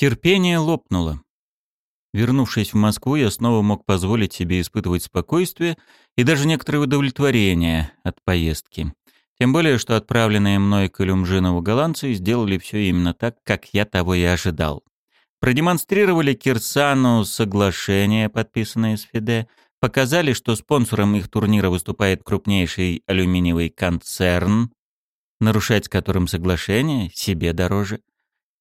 Терпение лопнуло. Вернувшись в Москву, я снова мог позволить себе испытывать спокойствие и даже некоторое удовлетворение от поездки. Тем более, что отправленные мной к Илюмжинову голландцы сделали все именно так, как я того и ожидал. Продемонстрировали Кирсану соглашение, подписанное с ФИДЕ, показали, что спонсором их турнира выступает крупнейший алюминиевый концерн, нарушать которым соглашение себе дороже.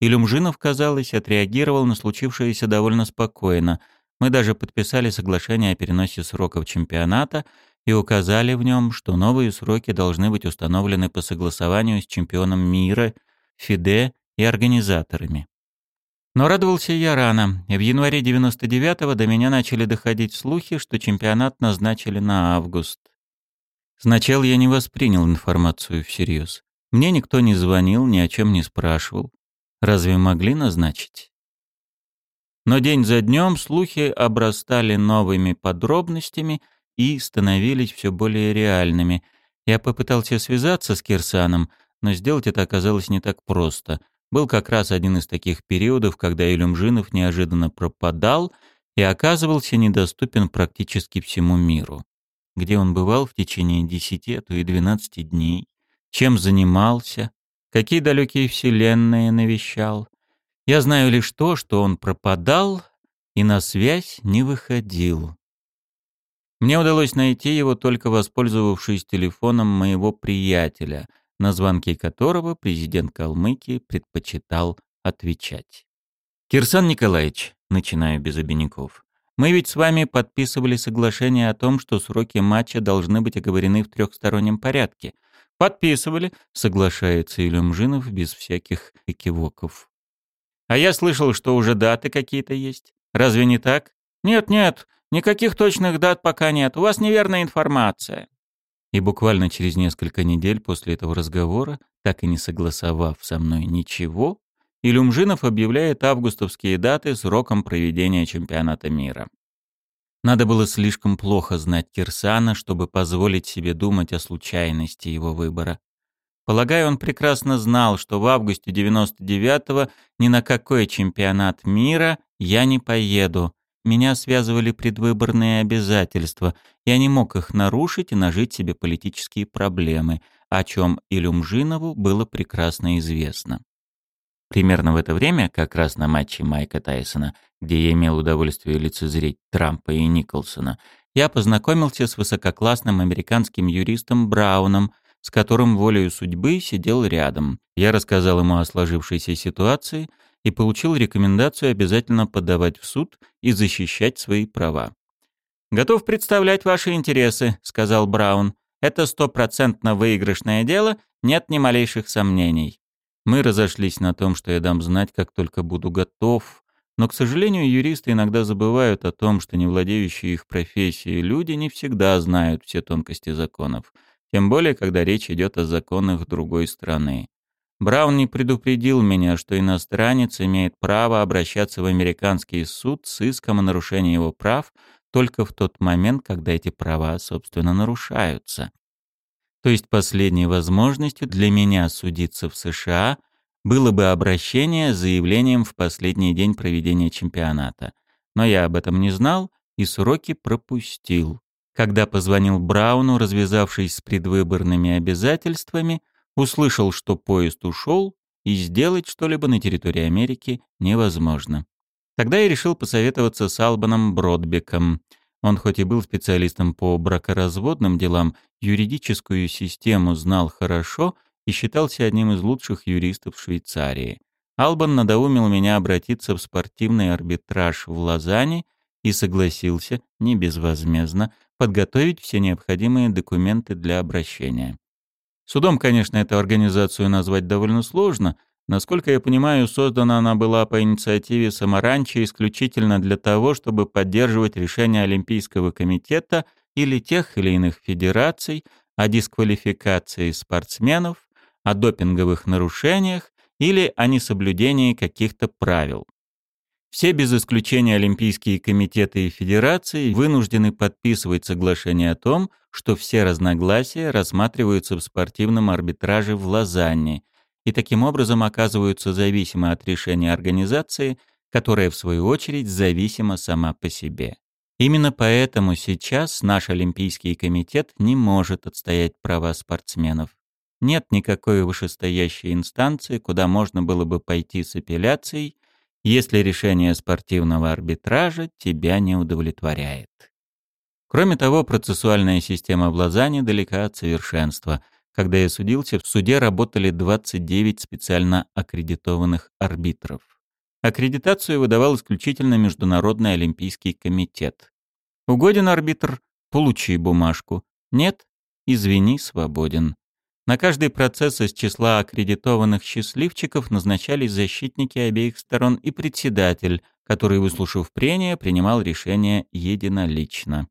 Илюмжинов, казалось, отреагировал на случившееся довольно спокойно. Мы даже подписали соглашение о переносе сроков чемпионата и указали в нем, что новые сроки должны быть установлены по согласованию с чемпионом мира, ФИДЕ и организаторами. Но радовался я рано, в январе 99-го до меня начали доходить слухи, что чемпионат назначили на август. Сначала я не воспринял информацию всерьез. Мне никто не звонил, ни о чем не спрашивал. Разве могли назначить? Но день за днем слухи обрастали новыми подробностями и становились все более реальными. Я попытался связаться с Кирсаном, но сделать это оказалось не так просто. Был как раз один из таких периодов, когда Илюмжинов неожиданно пропадал и оказывался недоступен практически всему миру. Где он бывал в течение десяти, а то и двенадцати дней, чем занимался, какие далекие вселенные навещал. Я знаю лишь то, что он пропадал и на связь не выходил. Мне удалось найти его только воспользовавшись телефоном моего приятеля, на звонки которого президент Калмыкии предпочитал отвечать. «Кирсан Николаевич», — начинаю без обиняков, — «мы ведь с вами подписывали соглашение о том, что сроки матча должны быть оговорены в трехстороннем порядке. «Подписывали», — соглашается Илюмжинов без всяких экивоков. «А я слышал, что уже даты какие-то есть. Разве не так?» «Нет-нет, никаких точных дат пока нет. У вас неверная информация». И буквально через несколько недель после этого разговора, так и не согласовав со мной ничего, Илюмжинов объявляет августовские даты сроком проведения чемпионата мира. Надо было слишком плохо знать Кирсана, чтобы позволить себе думать о случайности его выбора. Полагаю, он прекрасно знал, что в августе 99-го ни на какой чемпионат мира я не поеду. Меня связывали предвыборные обязательства. Я не мог их нарушить и нажить себе политические проблемы, о чем Илюмжинову было прекрасно известно. Примерно в это время, как раз на матче Майка Тайсона, где я имел удовольствие лицезреть Трампа и Николсона, я познакомился с высококлассным американским юристом Брауном, с которым волею судьбы сидел рядом. Я рассказал ему о сложившейся ситуации и получил рекомендацию обязательно подавать в суд и защищать свои права. «Готов представлять ваши интересы», — сказал Браун. «Это стопроцентно выигрышное дело, нет ни малейших сомнений». Мы разошлись на том, что я дам знать, как только буду готов, но, к сожалению, юристы иногда забывают о том, что не владеющие их профессией люди не всегда знают все тонкости законов, тем более, когда речь идет о законах другой страны. Браун не предупредил меня, что иностранец имеет право обращаться в американский суд с иском о нарушении его прав только в тот момент, когда эти права, собственно, нарушаются. То есть последней возможностью для меня судиться в США было бы обращение с заявлением в последний день проведения чемпионата. Но я об этом не знал и сроки пропустил. Когда позвонил Брауну, развязавшись с предвыборными обязательствами, услышал, что поезд ушел, и сделать что-либо на территории Америки невозможно. Тогда я решил посоветоваться с Албаном Бродбеком — он хоть и был специалистом по бракоразводным делам, юридическую систему знал хорошо и считался одним из лучших юристов Швейцарии. Албан надоумил меня обратиться в спортивный арбитраж в Лозанне и согласился, не безвозмездно, подготовить все необходимые документы для обращения. Судом, конечно, эту организацию назвать довольно сложно — Насколько я понимаю, создана она была по инициативе Самаранчи исключительно для того, чтобы поддерживать решения Олимпийского комитета или тех или иных федераций о дисквалификации спортсменов, о допинговых нарушениях или о несоблюдении каких-то правил. Все без исключения Олимпийские комитеты и федерации вынуждены подписывать соглашение о том, что все разногласия рассматриваются в спортивном арбитраже в Лозанне – и таким образом оказываются зависимы от решения организации, которая, в свою очередь, зависима сама по себе. Именно поэтому сейчас наш Олимпийский комитет не может отстоять права спортсменов. Нет никакой вышестоящей инстанции, куда можно было бы пойти с апелляцией, если решение спортивного арбитража тебя не удовлетворяет. Кроме того, процессуальная система в Лозанне далека от совершенства. Когда я судился, в суде работали 29 специально аккредитованных арбитров. Аккредитацию выдавал исключительно Международный олимпийский комитет. Угоден арбитр – получи бумажку. Нет – извини, свободен. На каждый процесс из числа аккредитованных счастливчиков назначались защитники обеих сторон и председатель, который, выслушав прения, принимал решение единолично.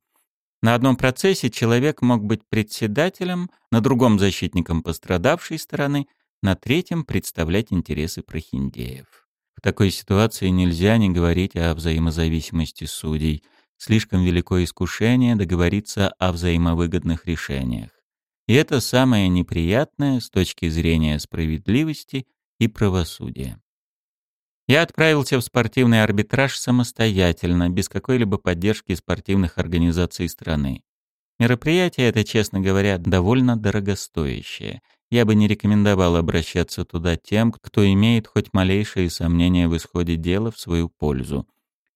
На одном процессе человек мог быть председателем, на другом – защитником пострадавшей стороны, на третьем – представлять интересы прохиндеев. В такой ситуации нельзя не говорить о взаимозависимости судей. Слишком великое искушение договориться о взаимовыгодных решениях. И это самое неприятное с точки зрения справедливости и правосудия. Я отправился в спортивный арбитраж самостоятельно, без какой-либо поддержки спортивных организаций страны. Мероприятие это, честно говоря, довольно дорогостоящее — я бы не рекомендовал обращаться туда тем, кто имеет хоть малейшие сомнения в исходе дела в свою пользу.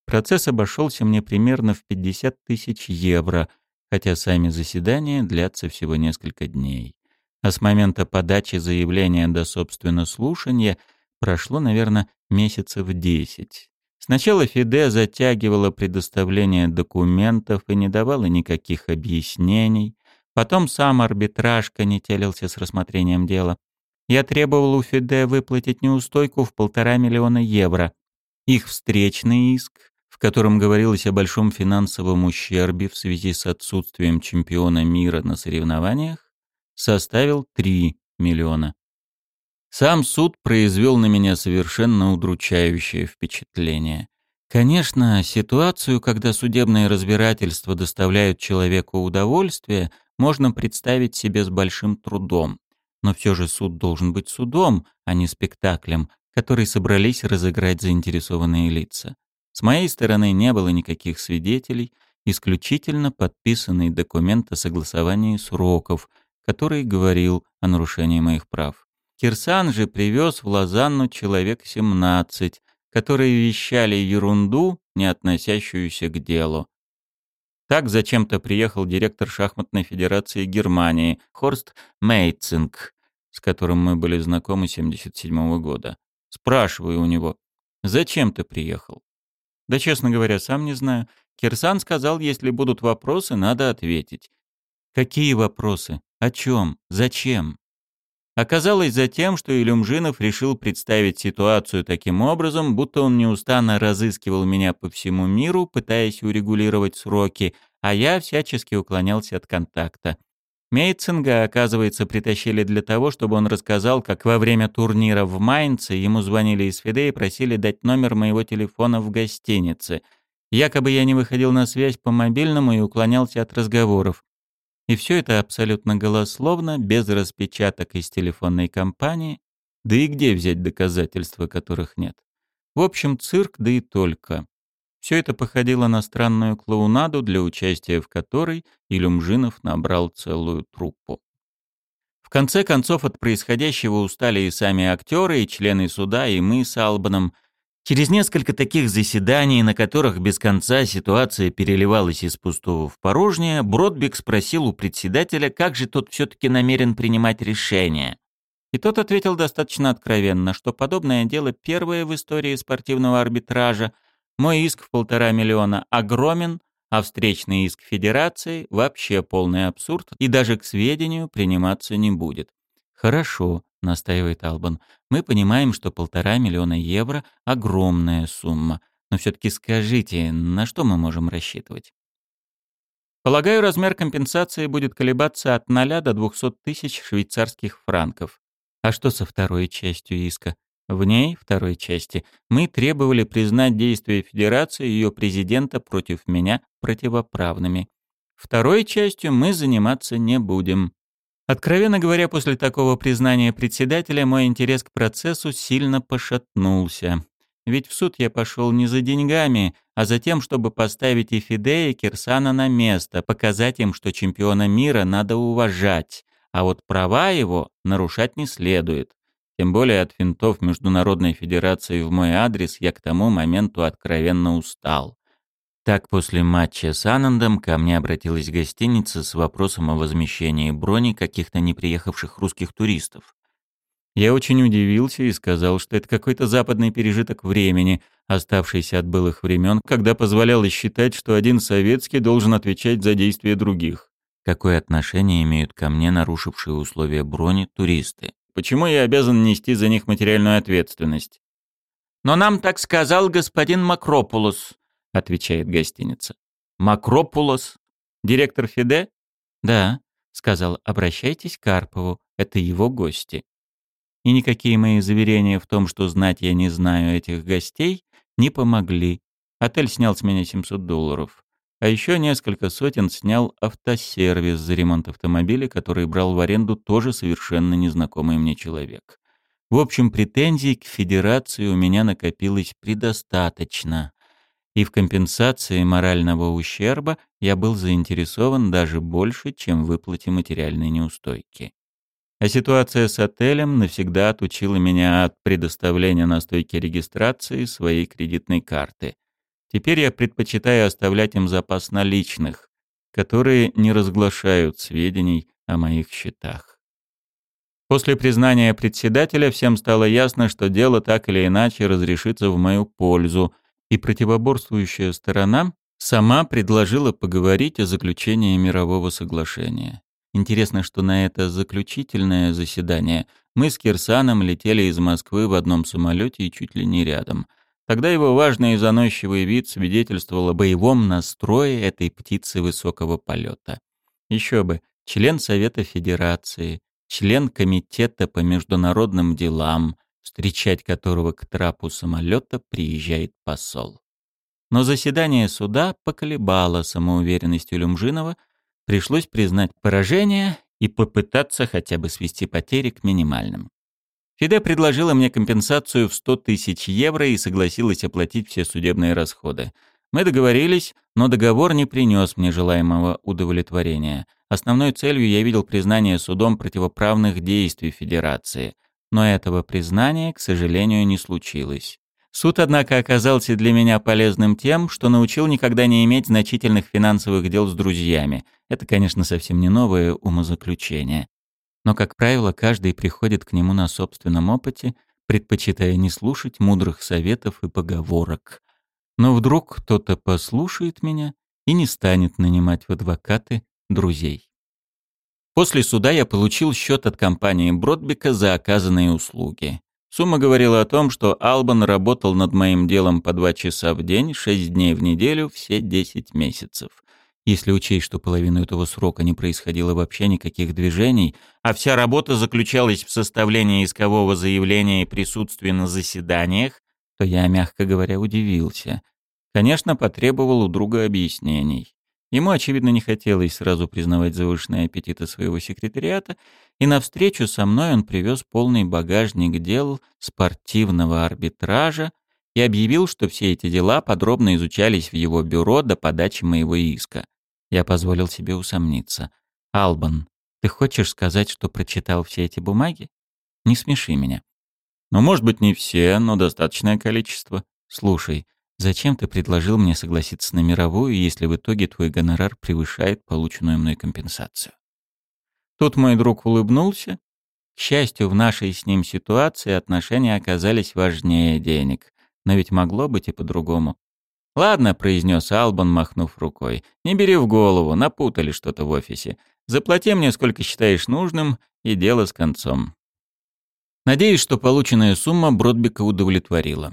Процесс обошелся мне примерно в 50 тысяч евро, хотя сами заседания длятся всего несколько дней. А с момента подачи заявления до, собственно, слушания прошло, наверное, месяцев 10. Сначала ФИДЕ затягивала предоставление документов и не давала никаких объяснений, Потом сам арбитраж конетелился с рассмотрением дела. Я требовал у ФИДЕ выплатить неустойку в полтора миллиона евро. Их встречный иск, в котором говорилось о большом финансовом ущербе в связи с отсутствием чемпиона мира на соревнованиях, составил 3 миллиона. Сам суд произвел на меня совершенно удручающее впечатление. Конечно, ситуацию, когда судебные разбирательства доставляют человеку удовольствие, можно представить себе с большим трудом. Но все же суд должен быть судом, а не спектаклем, который собрались разыграть заинтересованные лица. С моей стороны не было никаких свидетелей, исключительно подписанный документ о согласовании сроков, который говорил о нарушении моих прав. Кирсан же привез в Лозанну человек 17, которые вещали ерунду, не относящуюся к делу. Так зачем-то приехал директор шахматной федерации Германии Хорст Мейцинг, с которым мы были знакомы 77 -го года. Спрашиваю у него, зачем ты приехал? Да, честно говоря, сам не знаю. Кирсан сказал, если будут вопросы, надо ответить. Какие вопросы? О чем? Зачем? Оказалось затем, что Илюмжинов решил представить ситуацию таким образом, будто он неустанно разыскивал меня по всему миру, пытаясь урегулировать сроки, а я всячески уклонялся от контакта. Мейцинга, оказывается, притащили для того, чтобы он рассказал, как во время турнира в Майнце ему звонили из Фиде и просили дать номер моего телефона в гостинице. Якобы я не выходил на связь по мобильному и уклонялся от разговоров. И все это абсолютно голословно, без распечаток из телефонной компании. Да и где взять доказательства, которых нет? В общем, цирк, да и только. Все это походило на странную клоунаду, для участия в которой Илюмжинов набрал целую труппу. В конце концов от происходящего устали и сами актеры, и члены суда, и мы с Албаном, Через несколько таких заседаний, на которых без конца ситуация переливалась из пустого в порожнее, Бродбек спросил у председателя, как же тот все-таки намерен принимать решение. И тот ответил достаточно откровенно, что подобное дело первое в истории спортивного арбитража. Мой иск в полтора миллиона огромен, а встречный иск Федерации вообще полный абсурд и даже к сведению приниматься не будет. Хорошо, — настаивает Албан. «Мы понимаем, что полтора миллиона евро — огромная сумма. Но все-таки скажите, на что мы можем рассчитывать?» Полагаю, размер компенсации будет колебаться от 0 до 200 тысяч швейцарских франков. А что со второй частью иска? В ней, второй части, мы требовали признать действия Федерации и ее президента против меня противоправными. Второй частью мы заниматься не будем. Откровенно говоря, после такого признания председателя мой интерес к процессу сильно пошатнулся. Ведь в суд я пошел не за деньгами, а за тем, чтобы поставить и Фиде, и Кирсана на место, показать им, что чемпиона мира надо уважать, а вот права его нарушать не следует. Тем более от финтов Международной Федерации в мой адрес я к тому моменту откровенно устал. Так после матча с Анандом ко мне обратилась гостиница с вопросом о возмещении брони каких-то неприехавших русских туристов. Я очень удивился и сказал, что это какой-то западный пережиток времени, оставшийся от былых времен, когда позволялось считать, что один советский должен отвечать за действия других. Какое отношение имеют ко мне нарушившие условия брони туристы? Почему я обязан нести за них материальную ответственность? «Но нам так сказал господин Макропулос», — отвечает гостиница. «Макропулос? Директор Фиде?» «Да», — сказал, — «обращайтесь к Карпову, это его гости». И никакие мои заверения в том, что знать я не знаю этих гостей, не помогли. Отель снял с меня 700 долларов. А еще несколько сотен снял автосервис за ремонт автомобиля, который брал в аренду тоже совершенно незнакомый мне человек. В общем, претензий к Федерации у меня накопилось предостаточно. И в компенсации морального ущерба я был заинтересован даже больше, чем в выплате материальной неустойки. А ситуация с отелем навсегда отучила меня от предоставления на стойке регистрации своей кредитной карты. Теперь я предпочитаю оставлять им запас наличных, которые не разглашают сведений о моих счетах. После признания председателя всем стало ясно, что дело так или иначе разрешится в мою пользу, и противоборствующая сторона сама предложила поговорить о заключении мирового соглашения. Интересно, что на это заключительное заседание мы с Кирсаном летели из Москвы в одном самолете и чуть ли не рядом. Тогда его важный и заносчивый вид свидетельствовал о боевом настрое этой птицы высокого полета. Еще бы, член Совета Федерации, член Комитета по международным делам, встречать которого к трапу самолета приезжает посол. Но заседание суда поколебало самоуверенность Люмжинова, Пришлось признать поражение и попытаться хотя бы свести потери к минимальным. Фиде предложила мне компенсацию в 100 тысяч евро и согласилась оплатить все судебные расходы. Мы договорились, но договор не принес мне желаемого удовлетворения. Основной целью я видел признание судом противоправных действий Федерации. Но этого признания, к сожалению, не случилось. Суд, однако, оказался для меня полезным тем, что научил никогда не иметь значительных финансовых дел с друзьями. Это, конечно, совсем не новое умозаключение. Но, как правило, каждый приходит к нему на собственном опыте, предпочитая не слушать мудрых советов и поговорок. Но вдруг кто-то послушает меня и не станет нанимать в адвокаты друзей. После суда я получил счет от компании Бродбека за оказанные услуги. Сумма говорила о том, что Албан работал над моим делом по два часа в день, шесть дней в неделю, все десять месяцев. Если учесть, что половину этого срока не происходило вообще никаких движений, а вся работа заключалась в составлении искового заявления и присутствии на заседаниях, то я, мягко говоря, удивился. Конечно, потребовал у друга объяснений. Ему, очевидно, не хотелось сразу признавать завышенные аппетиты своего секретариата, и навстречу со мной он привез полный багажник дел спортивного арбитража и объявил, что все эти дела подробно изучались в его бюро до подачи моего иска. Я позволил себе усомниться. «Албан, ты хочешь сказать, что прочитал все эти бумаги? Не смеши меня». «Ну, может быть, не все, но достаточное количество. Слушай, Зачем ты предложил мне согласиться на мировую, если в итоге твой гонорар превышает полученную мной компенсацию? Тут мой друг улыбнулся. К счастью, в нашей с ним ситуации отношения оказались важнее денег. Но ведь могло быть и по-другому. «Ладно», — произнес Албан, махнув рукой. «Не бери в голову, напутали что-то в офисе. Заплати мне, сколько считаешь нужным, и дело с концом». Надеюсь, что полученная сумма Бродбека удовлетворила.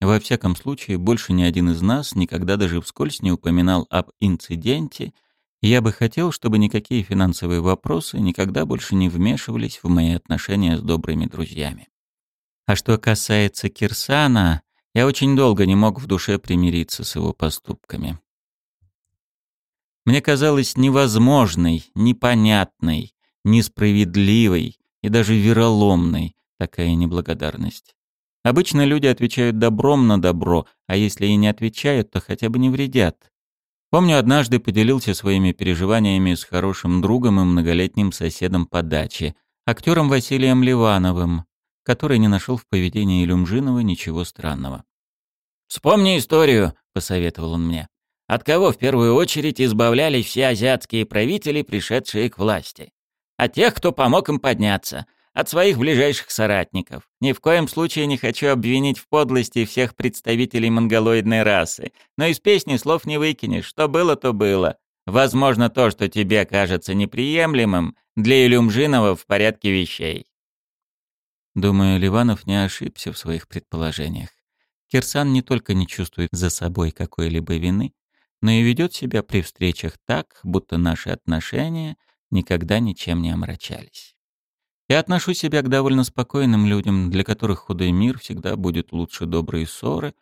Во всяком случае, больше ни один из нас никогда даже вскользь не упоминал об инциденте, и я бы хотел, чтобы никакие финансовые вопросы никогда больше не вмешивались в мои отношения с добрыми друзьями. А что касается Кирсана, я очень долго не мог в душе примириться с его поступками. Мне казалось невозможной, непонятной, несправедливой и даже вероломной такая неблагодарность. Обычно люди отвечают добром на добро, а если и не отвечают, то хотя бы не вредят. Помню, однажды поделился своими переживаниями с хорошим другом и многолетним соседом по даче, актером Василием Ливановым, который не нашел в поведении Илюмжинова ничего странного. «Вспомни историю», — посоветовал он мне. «От кого в первую очередь избавлялись все азиатские правители, пришедшие к власти? От тех, кто помог им подняться от своих ближайших соратников. Ни в коем случае не хочу обвинить в подлости всех представителей монголоидной расы, но из песни слов не выкинешь, что было, то было. Возможно, то, что тебе кажется неприемлемым, для Илюмжинова в порядке вещей. Думаю, Ливанов не ошибся в своих предположениях. Кирсан не только не чувствует за собой какой-либо вины, но и ведет себя при встречах так, будто наши отношения никогда ничем не омрачались. Я отношу себя к довольно спокойным людям, для которых худой мир всегда будет лучше доброй ссоры,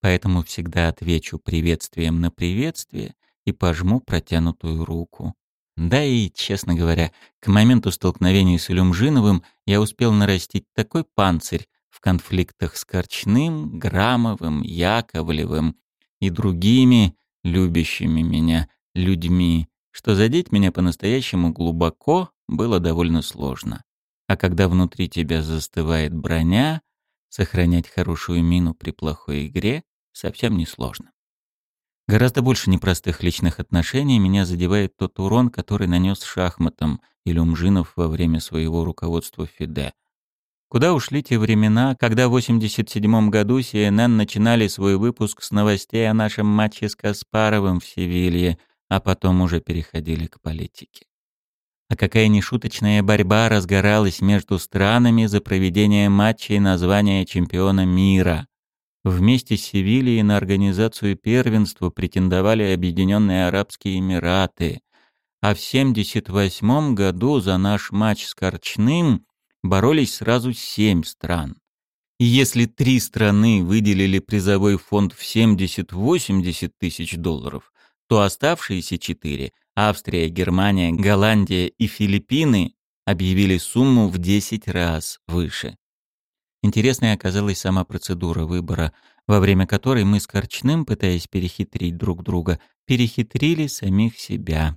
поэтому всегда отвечу приветствием на приветствие и пожму протянутую руку. Да и, честно говоря, к моменту столкновения с Илюмжиновым я успел нарастить такой панцирь в конфликтах с Корчным, Грамовым, Яковлевым и другими любящими меня людьми, что задеть меня по-настоящему глубоко было довольно сложно. А когда внутри тебя застывает броня, сохранять хорошую мину при плохой игре совсем несложно. Гораздо больше непростых личных отношений меня задевает тот урон, который нанес шахматам Илюмжинов во время своего руководства ФИДЕ. Куда ушли те времена, когда в 87 году CNN начинали свой выпуск с новостей о нашем матче с Каспаровым в Севилье, а потом уже переходили к политике? А какая нешуточная борьба разгоралась между странами за проведение матчей на звание чемпиона мира. Вместе с Севильей на организацию первенства претендовали Объединенные Арабские Эмираты. А в 1978 году за наш матч с Корчным боролись сразу семь стран. И если три страны выделили призовой фонд в 70-80 тысяч долларов, то оставшиеся четыре Австрия, Германия, Голландия и Филиппины объявили сумму в 10 раз выше. Интересной оказалась сама процедура выбора, во время которой мы с Корчным, пытаясь перехитрить друг друга, перехитрили самих себя.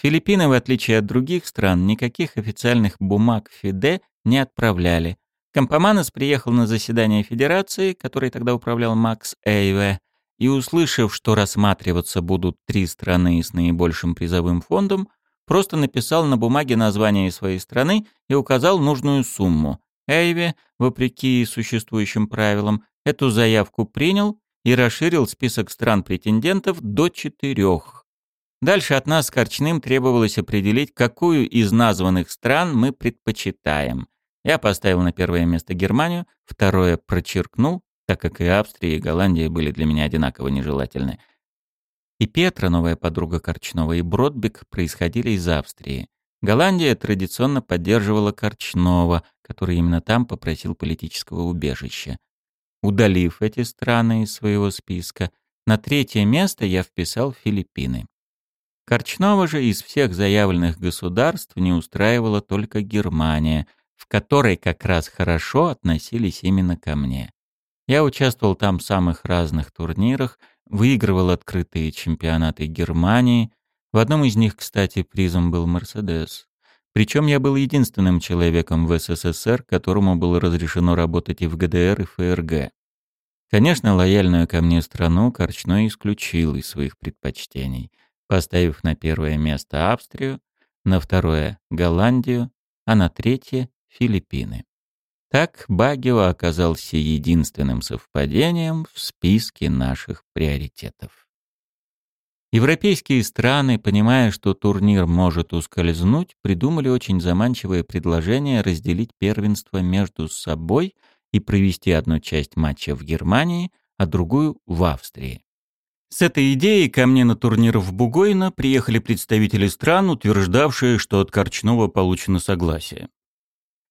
Филиппины, в отличие от других стран, никаких официальных бумаг ФИДЕ не отправляли. Компоманос приехал на заседание Федерации, которой тогда управлял Макс Эйве, и, услышав, что рассматриваться будут три страны с наибольшим призовым фондом, просто написал на бумаге название своей страны и указал нужную сумму. Эйве, вопреки существующим правилам, эту заявку принял и расширил список стран-претендентов до четырех. Дальше от нас с Корчным требовалось определить, какую из названных стран мы предпочитаем. Я поставил на первое место Германию, второе прочеркнул, так как и Австрия, и Голландия были для меня одинаково нежелательны. И Петра, новая подруга Корчнова, и Бродбек происходили из Австрии. Голландия традиционно поддерживала Корчнова, который именно там попросил политического убежища. Удалив эти страны из своего списка, на третье место я вписал Филиппины. Корчнова же из всех заявленных государств не устраивала только Германия, в которой как раз хорошо относились именно ко мне. Я участвовал там в самых разных турнирах, выигрывал открытые чемпионаты Германии. В одном из них, кстати, призом был «Мерседес». Причем я был единственным человеком в СССР, которому было разрешено работать и в ГДР, и ФРГ. Конечно, лояльную ко мне страну Корчной исключил из своих предпочтений, поставив на первое место Австрию, на второе — Голландию, а на третье — Филиппины. Так Багио оказался единственным совпадением в списке наших приоритетов. Европейские страны, понимая, что турнир может ускользнуть, придумали очень заманчивое предложение разделить первенство между собой и провести одну часть матча в Германии, а другую в Австрии. С этой идеей ко мне на турнир в Бугойно приехали представители стран, утверждавшие, что от Корчнова получено согласие.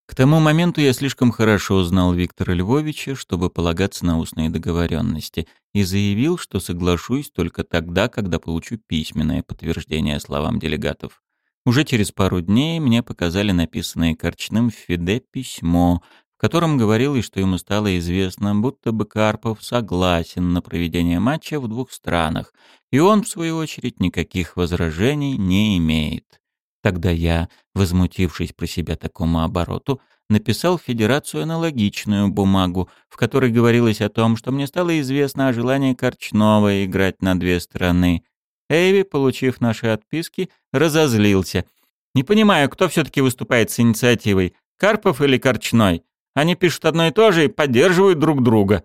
К тому моменту я слишком хорошо знал Виктора Львовича, чтобы полагаться на устные договоренности, и заявил, что соглашусь только тогда, когда получу письменное подтверждение словам делегатов. Уже через пару дней мне показали написанное Корчным в Фиде письмо, в котором говорилось, что ему стало известно, будто бы Карпов согласен на проведение матча в двух странах, и он, в свою очередь, никаких возражений не имеет. Тогда я, возмутившись про себя такому обороту, написал в Федерацию аналогичную бумагу, в которой говорилось о том, что мне стало известно о желании Корчнова играть на две стороны. Эйви, получив наши отписки, разозлился. «Не понимаю, кто все-таки выступает с инициативой, Карпов или Корчной? Они пишут одно и то же и поддерживают друг друга».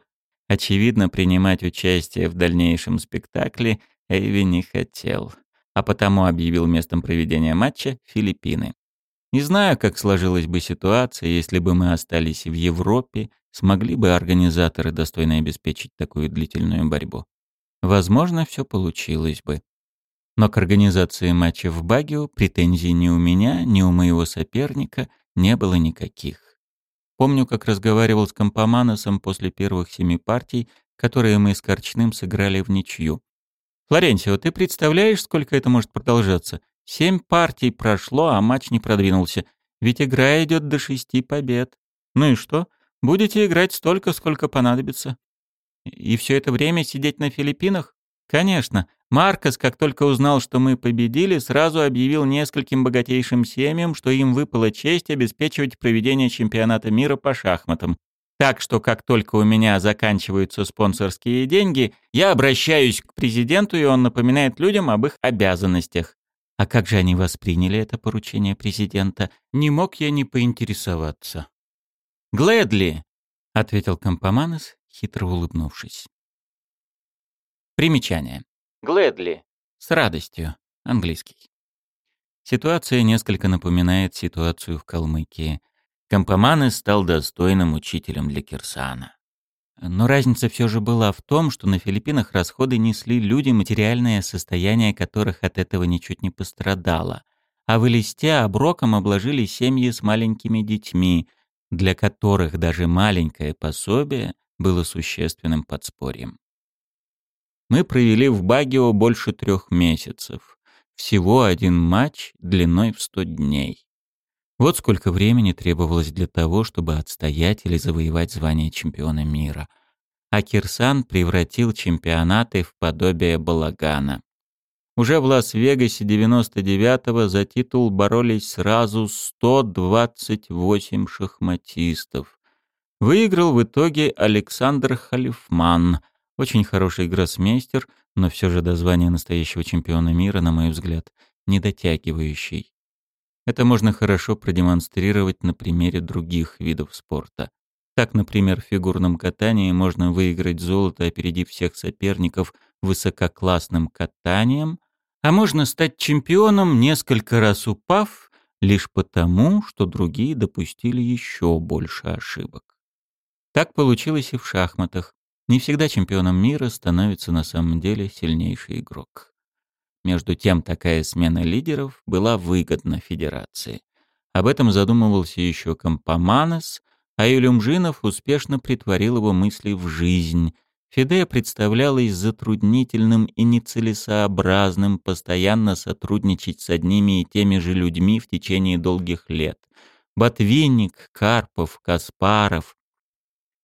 Очевидно, принимать участие в дальнейшем спектакле Эйви не хотел, а потому объявил местом проведения матча Филиппины. Не знаю, как сложилась бы ситуация, если бы мы остались в Европе, смогли бы организаторы достойно обеспечить такую длительную борьбу. Возможно, все получилось бы. Но к организации матча в Багио претензий ни у меня, ни у моего соперника не было никаких. Помню, как разговаривал с Компоманосом после первых семи партий, которые мы с Корчным сыграли в ничью. «Флоренсио, ты представляешь, сколько это может продолжаться? Семь партий прошло, а матч не продвинулся. Ведь игра идет до шести побед. Ну и что? Будете играть столько, сколько понадобится. И все это время сидеть на Филиппинах? Конечно. Маркос, как только узнал, что мы победили, сразу объявил нескольким богатейшим семьям, что им выпала честь обеспечивать проведение чемпионата мира по шахматам. Так что как только у меня заканчиваются спонсорские деньги, я обращаюсь к президенту, и он напоминает людям об их обязанностях. А как же они восприняли это поручение президента? Не мог я не поинтересоваться. «Глэдли!» — ответил Компоманес, хитро улыбнувшись. Примечание. Глэдли. С радостью. Английский. Ситуация несколько напоминает ситуацию в Калмыкии. Компоманес стал достойным учителем для Кирсана. Но разница все же была в том, что на Филиппинах расходы несли люди, материальное состояние которых от этого ничуть не пострадало. А в Элисте оброком обложили семьи с маленькими детьми, для которых даже маленькое пособие было существенным подспорьем. Мы провели в Багио больше трех месяцев. Всего один матч длиной в сто дней. Вот сколько времени требовалось для того, чтобы отстоять или завоевать звание чемпиона мира. А Кирсан превратил чемпионаты в подобие балагана. Уже в Лас-Вегасе 99-го за титул боролись сразу 128 шахматистов. Выиграл в итоге Александр Халифман, очень хороший гроссмейстер, но все же до звания настоящего чемпиона мира, на мой взгляд, не дотягивающий. Это можно хорошо продемонстрировать на примере других видов спорта. Так, например, в фигурном катании можно выиграть золото, опередив всех соперников высококлассным катанием, а можно стать чемпионом, несколько раз упав, лишь потому, что другие допустили еще больше ошибок. Так получилось и в шахматах. Не всегда чемпионом мира становится на самом деле сильнейший игрок. Между тем, такая смена лидеров была выгодна Федерации. Об этом задумывался еще Компоманес, а Юлюмжинов успешно притворил его мысли в жизнь. Фиде представлялось затруднительным и нецелесообразным постоянно сотрудничать с одними и теми же людьми в течение долгих лет. Ботвинник, Карпов, Каспаров.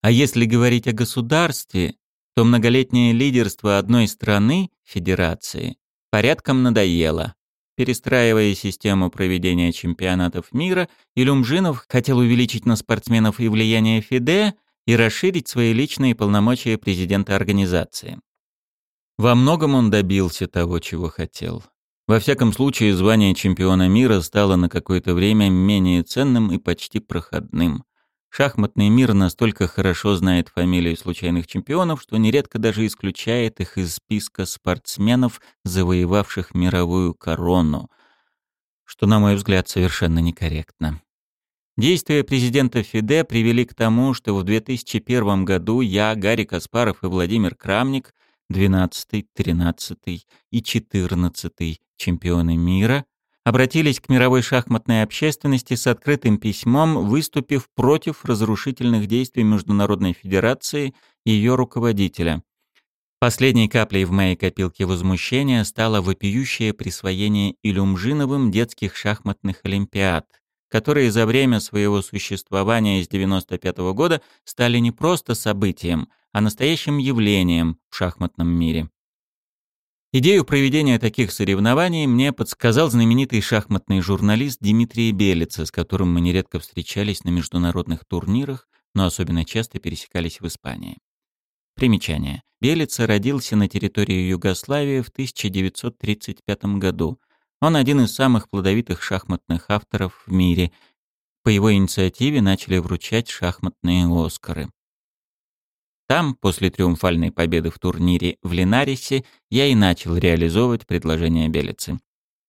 А если говорить о государстве, то многолетнее лидерство одной страны, Федерации, порядком надоело. Перестраивая систему проведения чемпионатов мира, Илюмжинов хотел увеличить на спортсменов и влияние ФИДЕ и расширить свои личные полномочия президента организации. Во многом он добился того, чего хотел. Во всяком случае, звание чемпиона мира стало на какое-то время менее ценным и почти проходным. Шахматный мир настолько хорошо знает фамилии случайных чемпионов, что нередко даже исключает их из списка спортсменов, завоевавших мировую корону, что, на мой взгляд, совершенно некорректно. Действия президента ФИДЕ привели к тому, что в 2001 году я, Гарри Каспаров и Владимир Крамник, 12, 13 и 14 чемпионы мира, обратились к мировой шахматной общественности с открытым письмом, выступив против разрушительных действий Международной Федерации и ее руководителя. Последней каплей в моей копилке возмущения стало вопиющее присвоение Илюмжиновым детских шахматных олимпиад. которые за время своего существования с 95 -го года стали не просто событием, а настоящим явлением в шахматном мире. Идею проведения таких соревнований мне подсказал знаменитый шахматный журналист Дмитрий Белица, с которым мы нередко встречались на международных турнирах, но особенно часто пересекались в Испании. Примечание. Белица родился на территории Югославии в 1935 году. Он один из самых плодовитых шахматных авторов в мире. По его инициативе начали вручать шахматные «Оскары». Там, после триумфальной победы в турнире в Линарисе, я и начал реализовывать предложение Белицы.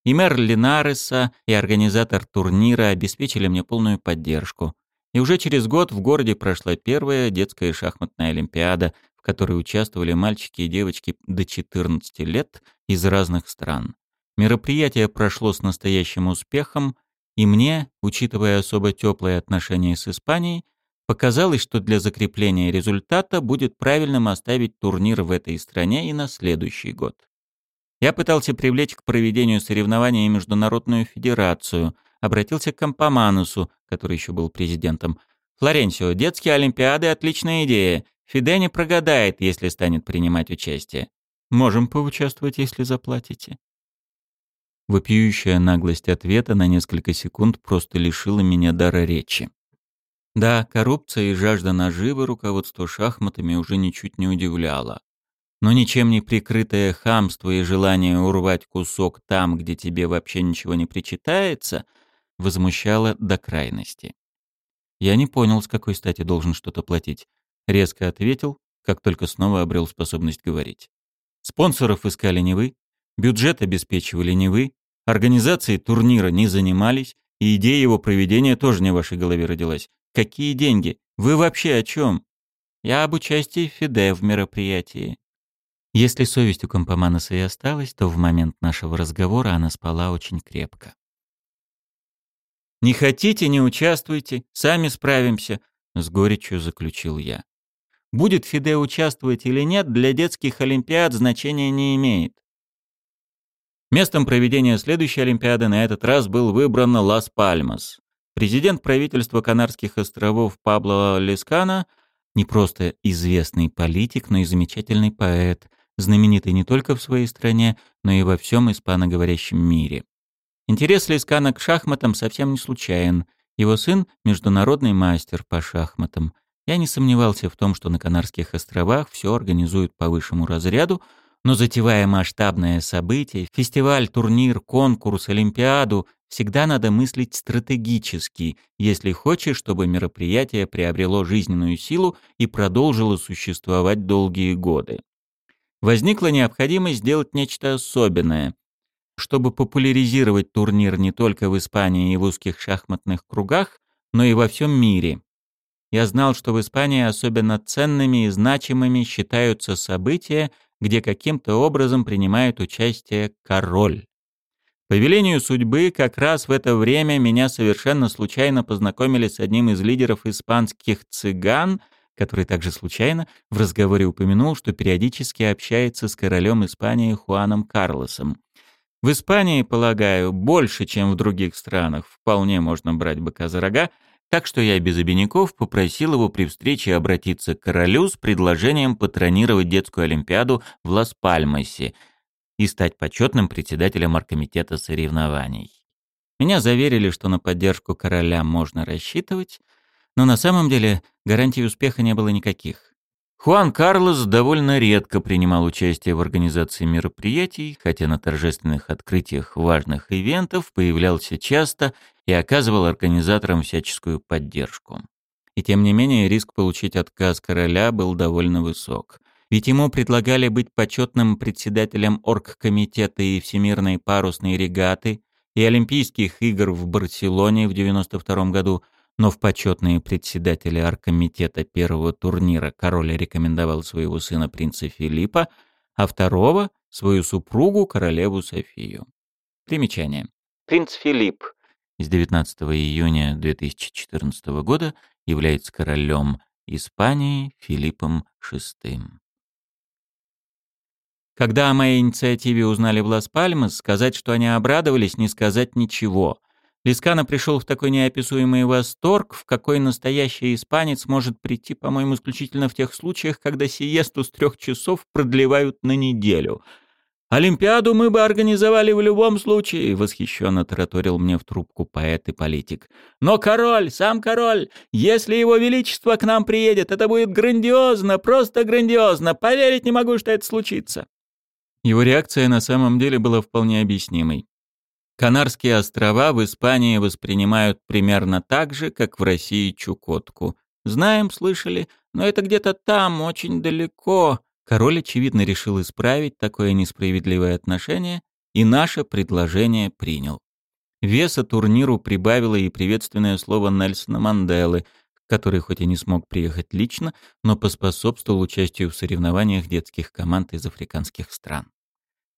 И мэр Линареса, и организатор турнира обеспечили мне полную поддержку. И уже через год в городе прошла первая детская шахматная олимпиада, в которой участвовали мальчики и девочки до 14 лет из разных стран. Мероприятие прошло с настоящим успехом, и мне, учитывая особо теплые отношения с Испанией, Показалось, что для закрепления результата будет правильным оставить турнир в этой стране и на следующий год. Я пытался привлечь к проведению соревнований Международную федерацию, обратился к Кампоманусу, который еще был президентом. «Флоренсио, детские олимпиады — отличная идея. Фиде не прогадает, если станет принимать участие. Можем поучаствовать, если заплатите». Вопиющая наглость ответа на несколько секунд просто лишила меня дара речи. Да, коррупция и жажда наживы руководство шахматами уже ничуть не удивляло. Но ничем не прикрытое хамство и желание урвать кусок там, где тебе вообще ничего не причитается, возмущало до крайности. Я не понял, с какой стати должен что-то платить. Резко ответил, как только снова обрел способность говорить. Спонсоров искали не вы, бюджет обеспечивали не вы, организацией турнира не занимались, и идея его проведения тоже не в вашей голове родилась. Какие деньги? Вы вообще о чем? Я об участии Фиде в мероприятии. Если совесть у Компоманаса и осталась, то в момент нашего разговора она спала очень крепко. «Не хотите, не участвуйте, сами справимся», — с горечью заключил я. «Будет Фиде участвовать или нет, для детских олимпиад значения не имеет. Местом проведения следующей Олимпиады на этот раз был выбран Лас-Пальмас. Президент правительства Канарских островов Пабло Лескана не просто известный политик, но и замечательный поэт, знаменитый не только в своей стране, но и во всем испаноговорящем мире. Интерес Лескана к шахматам совсем не случайен. Его сын — международный мастер по шахматам. Я не сомневался в том, что на Канарских островах все организуют по высшему разряду, но затевая масштабное событие, фестиваль, турнир, конкурс, олимпиаду, всегда надо мыслить стратегически, если хочешь, чтобы мероприятие приобрело жизненную силу и продолжило существовать долгие годы. Возникла необходимость сделать нечто особенное, чтобы популяризировать турнир не только в Испании и в узких шахматных кругах, но и во всем мире. Я знал, что в Испании особенно ценными и значимыми считаются события, где каким-то образом принимает участие король. По велению судьбы, как раз в это время меня совершенно случайно познакомили с одним из лидеров испанских цыган, который также случайно в разговоре упомянул, что периодически общается с королем Испании Хуаном Карлосом. В Испании, полагаю, больше, чем в других странах, вполне можно брать быка за рога, так что я без обиняков попросил его при встрече обратиться к королю с предложением патронировать детскую олимпиаду в Лас-Пальмасе и стать почетным председателем оргкомитета соревнований. Меня заверили, что на поддержку короля можно рассчитывать, но на самом деле гарантий успеха не было никаких. Хуан Карлос довольно редко принимал участие в организации мероприятий, хотя на торжественных открытиях важных ивентов появлялся часто и оказывал организаторам всяческую поддержку. И тем не менее риск получить отказ короля был довольно высок. Ведь ему предлагали быть почетным председателем оргкомитета и Всемирной парусной регаты, и Олимпийских игр в Барселоне в 1992 году – но в почетные председатели аркомитета первого турнира король рекомендовал своего сына принца Филиппа, а второго — свою супругу, королеву Софию. Примечание. Принц Филипп с 19 июня 2014 года является королем Испании Филиппом VI. Когда о моей инициативе узнали в Лас-Пальмас, сказать, что они обрадовались, не сказать ничего — Лискана пришел в такой неописуемый восторг, в какой настоящий испанец может прийти, по-моему, исключительно в тех случаях, когда сиесту с трех часов продлевают на неделю. «Олимпиаду мы бы организовали в любом случае», — восхищенно тараторил мне в трубку поэт и политик. «Но король, сам король, если его величество к нам приедет, это будет грандиозно, просто грандиозно. Поверить не могу, что это случится». Его реакция на самом деле была вполне объяснимой. Канарские острова в Испании воспринимают примерно так же, как в России Чукотку. Знаем, слышали, но это где-то там, очень далеко. Король, очевидно, решил исправить такое несправедливое отношение и наше предложение принял. Веса турниру прибавило и приветственное слово Нельсона Манделы, который хоть и не смог приехать лично, но поспособствовал участию в соревнованиях детских команд из африканских стран.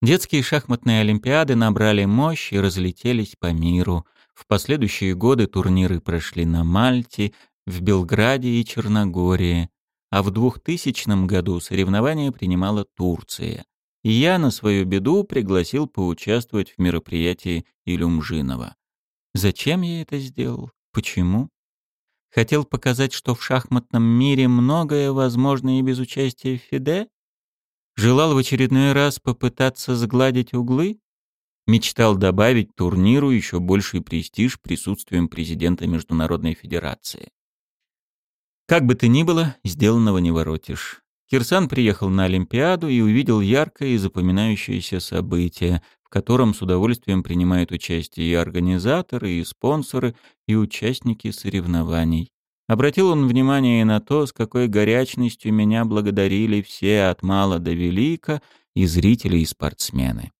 Детские шахматные олимпиады набрали мощь и разлетелись по миру. В последующие годы турниры прошли на Мальте, в Белграде и Черногории, а в 2000 году соревнования принимала Турция. И я на свою беду пригласил поучаствовать в мероприятии Илюмжинова. Зачем я это сделал? Почему? Хотел показать, что в шахматном мире многое возможно и без участия Фиде? Желал в очередной раз попытаться сгладить углы? Мечтал добавить турниру еще больший престиж присутствием президента Международной Федерации. Как бы то ни было, сделанного не воротишь. Кирсан приехал на Олимпиаду и увидел яркое и запоминающееся событие, котором с удовольствием принимают участие и организаторы, и спонсоры, и участники соревнований. Обратил он внимание и на то, с какой горячностью меня благодарили все от мала до велика, и зрители, и спортсмены.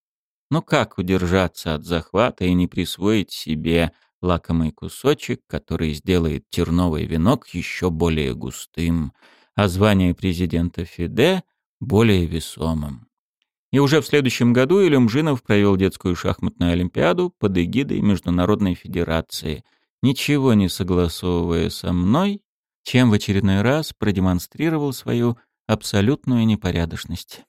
Но как удержаться от захвата и не присвоить себе лакомый кусочек, который сделает терновый венок еще более густым, а звание президента ФИДЕ более весомым? И уже в следующем году Илюмжинов провел детскую шахматную олимпиаду под эгидой Международной Федерации – ничего не согласовывая со мной, чем в очередной раз продемонстрировал свою абсолютную непорядочность.